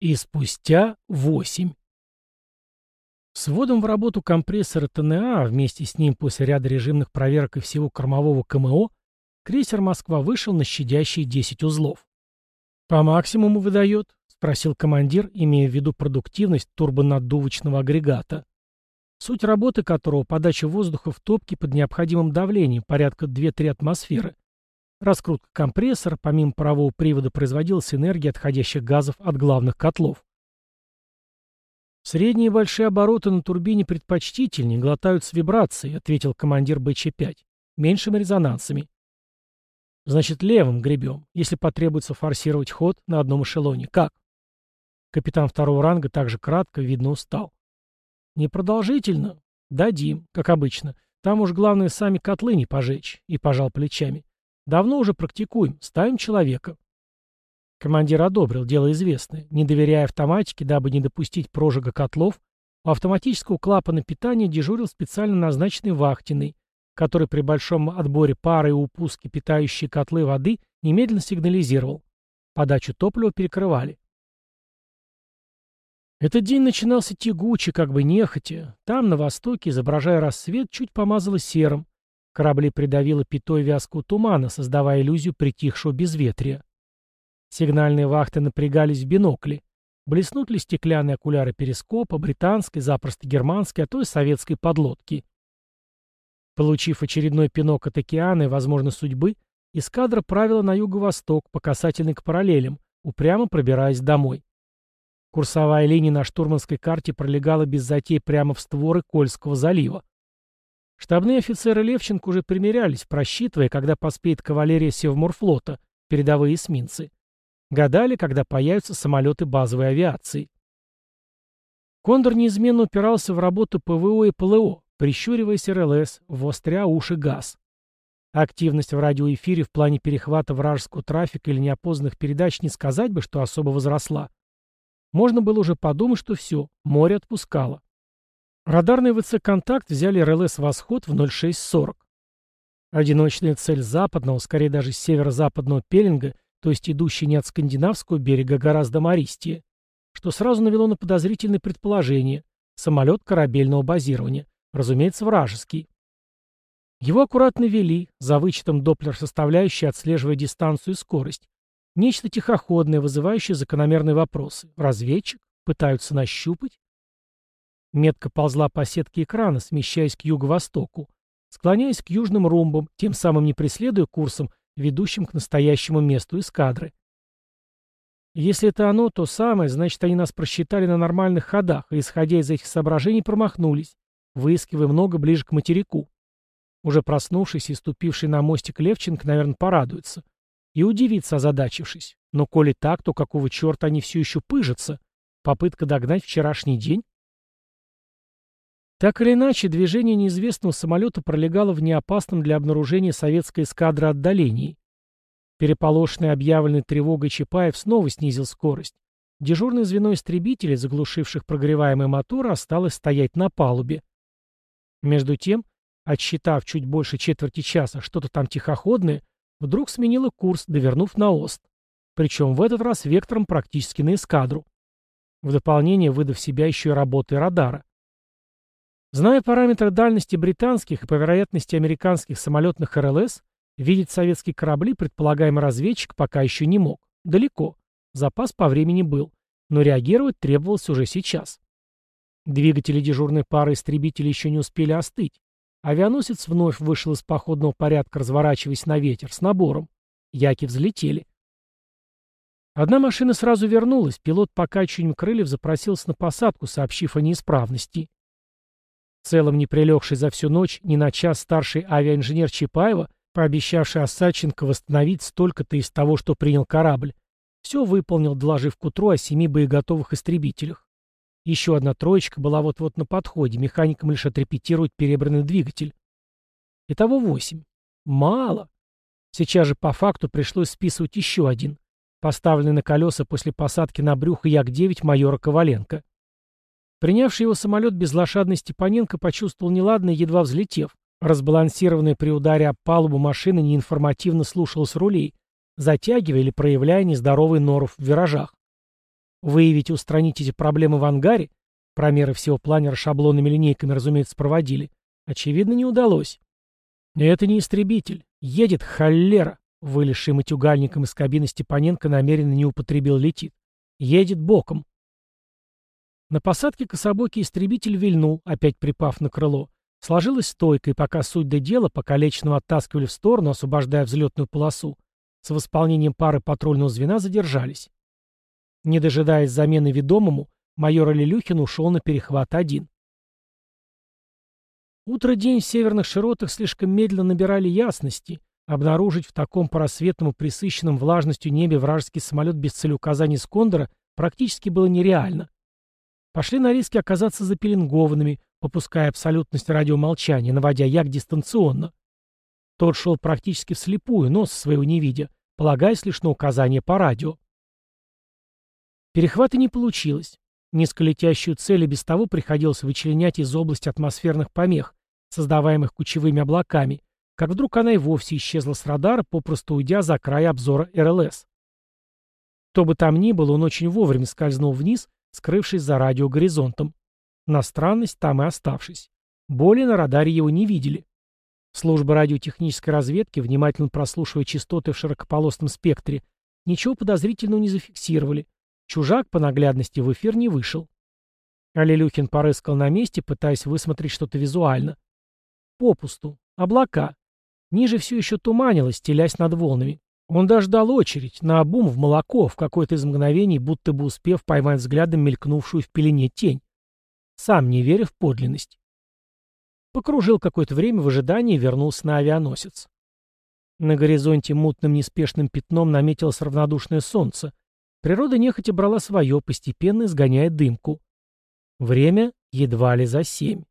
И спустя восемь. С вводом в работу компрессора ТНА, а вместе с ним после ряда режимных проверок и всего кормового КМО, крейсер «Москва» вышел на щадящие 10 узлов. «По максимуму выдает?» — спросил командир, имея в виду продуктивность турбонаддувочного агрегата. Суть работы которого — подача воздуха в топке под необходимым давлением, порядка 2-3 атмосферы. Раскрутка компрессора, помимо парового привода, производилась энергия отходящих газов от главных котлов. «Средние и большие обороты на турбине предпочтительнее, глотают с вибрацией», ответил командир БЧ-5. «Меньшими резонансами». «Значит, левым гребем, если потребуется форсировать ход на одном эшелоне. Как?» Капитан второго ранга также кратко, видно, устал. «Непродолжительно. Дадим, как обычно. Там уж главное сами котлы не пожечь», и пожал плечами. Давно уже практикуем, ставим человека. Командир одобрил, дело известное. Не доверяя автоматике, дабы не допустить прожига котлов, у автоматического клапана питания дежурил специально назначенный вахтенный, который при большом отборе пары и упуске питающие котлы воды немедленно сигнализировал. Подачу топлива перекрывали. Этот день начинался тягуче, как бы нехотя. Там, на востоке, изображая рассвет, чуть помазало серым, Корабли придавило пятой вязкого тумана, создавая иллюзию притихшего безветрия. Сигнальные вахты напрягались в бинокли. Блеснут ли стеклянные окуляры перископа, британской, запросто германской, а то и советской подлодки. Получив очередной пинок от океана и, возможно, судьбы, эскадра правила на юго-восток по касательной к параллелям, упрямо пробираясь домой. Курсовая линия на штурманской карте пролегала без затей прямо в створы Кольского залива. Штабные офицеры Левченко уже примерялись, просчитывая, когда поспеет кавалерия Севморфлота, передовые эсминцы. Гадали, когда появятся самолеты базовой авиации. Кондор неизменно упирался в работу ПВО и ПЛО, прищуриваясь РЛС, востря уши газ. Активность в радиоэфире в плане перехвата вражеского трафика или неопознанных передач не сказать бы, что особо возросла. Можно было уже подумать, что все, море отпускало. Радарный ВЦ «Контакт» взяли РЛС «Восход» в 0640. Одиночная цель западного, скорее даже северо-западного пеленга, то есть идущий не от скандинавского берега, а гораздо мористее, что сразу навело на подозрительное предположение – самолет корабельного базирования, разумеется, вражеский. Его аккуратно вели, за вычетом доплер-составляющей, отслеживая дистанцию и скорость. Нечто тихоходное, вызывающее закономерные вопросы. Разведчик? Пытаются нащупать? Метка ползла по сетке экрана, смещаясь к юго-востоку, склоняясь к южным румбам, тем самым не преследуя курсом, ведущим к настоящему месту эскадры. Если это оно, то самое, значит, они нас просчитали на нормальных ходах, и, исходя из этих соображений, промахнулись, выискивая много ближе к материку. Уже проснувшись и ступивший на мостик Левченко, наверное, порадуется. И удивится, озадачившись. Но коли так, то какого черта они все еще пыжатся? Попытка догнать вчерашний день? Так или иначе, движение неизвестного самолета пролегало в неопасном для обнаружения советской эскадры отдалении. Переполошенный объявленной тревогой Чапаев снова снизил скорость. Дежурное звено истребителей, заглушивших прогреваемый мотор, осталось стоять на палубе. Между тем, отсчитав чуть больше четверти часа что-то там тихоходное, вдруг сменило курс, довернув на ост. Причем в этот раз вектором практически на эскадру. В дополнение выдав себя еще и работой радара. Зная параметры дальности британских и по вероятности американских самолетных РЛС, видеть советские корабли предполагаемый разведчик пока еще не мог. Далеко. Запас по времени был. Но реагировать требовалось уже сейчас. Двигатели дежурной пары истребителей еще не успели остыть. Авианосец вновь вышел из походного порядка, разворачиваясь на ветер, с набором. Яки взлетели. Одна машина сразу вернулась, пилот покачиванием крыльев запросился на посадку, сообщив о неисправности. В целом не прилегший за всю ночь ни на час старший авиаинженер Чапаева, пообещавший Осадченко восстановить столько-то из того, что принял корабль, все выполнил, доложив к утру о семи боеготовых истребителях. Еще одна троечка была вот-вот на подходе, механикам лишь отрепетировать перебранный двигатель. Итого восемь. Мало. Сейчас же по факту пришлось списывать еще один, поставленный на колеса после посадки на брюхо Як-9 майора Коваленко. Принявший его самолет безлошадный Степаненко почувствовал неладное, едва взлетев. Разбалансированная при ударе об палубу машина неинформативно слушалась рулей, затягивая или проявляя нездоровый норов в виражах. Выявить и устранить эти проблемы в ангаре, промеры всего планера шаблонными линейками, разумеется, проводили, очевидно, не удалось. Это не истребитель. Едет холера. Вылезший матюгальником из кабины Степаненко намеренно не употребил летит. Едет боком. На посадке кособокий истребитель вильнул, опять припав на крыло. Сложилась стойка, и пока суть до дела, покалеченного оттаскивали в сторону, освобождая взлетную полосу, с восполнением пары патрульного звена задержались. Не дожидаясь замены ведомому, майор Алилюхин ушел на перехват один. Утро-день в северных широтах слишком медленно набирали ясности. Обнаружить в таком просветном присыщенном влажностью небе вражеский самолет без целеуказаний с Кондора практически было нереально. Пошли на риски оказаться запеленгованными, попуская абсолютность радиомолчания, наводя як дистанционно. Тот шел практически вслепую, нос своего не видя, полагаясь лишь на указания по радио. Перехвата не получилось. Низколетящую цель и без того приходилось вычленять из области атмосферных помех, создаваемых кучевыми облаками, как вдруг она и вовсе исчезла с радара, попросту уйдя за край обзора РЛС. Кто бы там ни был, он очень вовремя скользнул вниз, скрывшись за радиогоризонтом. На странность там и оставшись. Более на радаре его не видели. Служба радиотехнической разведки, внимательно прослушивая частоты в широкополосном спектре, ничего подозрительного не зафиксировали. Чужак по наглядности в эфир не вышел. Алилюхин порыскал на месте, пытаясь высмотреть что-то визуально. Попусту. Облака. Ниже все еще туманилось, телясь над волнами. Он даже дал очередь, на обум в молоко, в какое-то из мгновений, будто бы успев поймать взглядом мелькнувшую в пелене тень сам не веря в подлинность. Покружил какое-то время в ожидании и вернулся на авианосец. На горизонте мутным неспешным пятном наметилось равнодушное солнце. Природа нехотя брала свое, постепенно изгоняя дымку. Время едва ли за семь.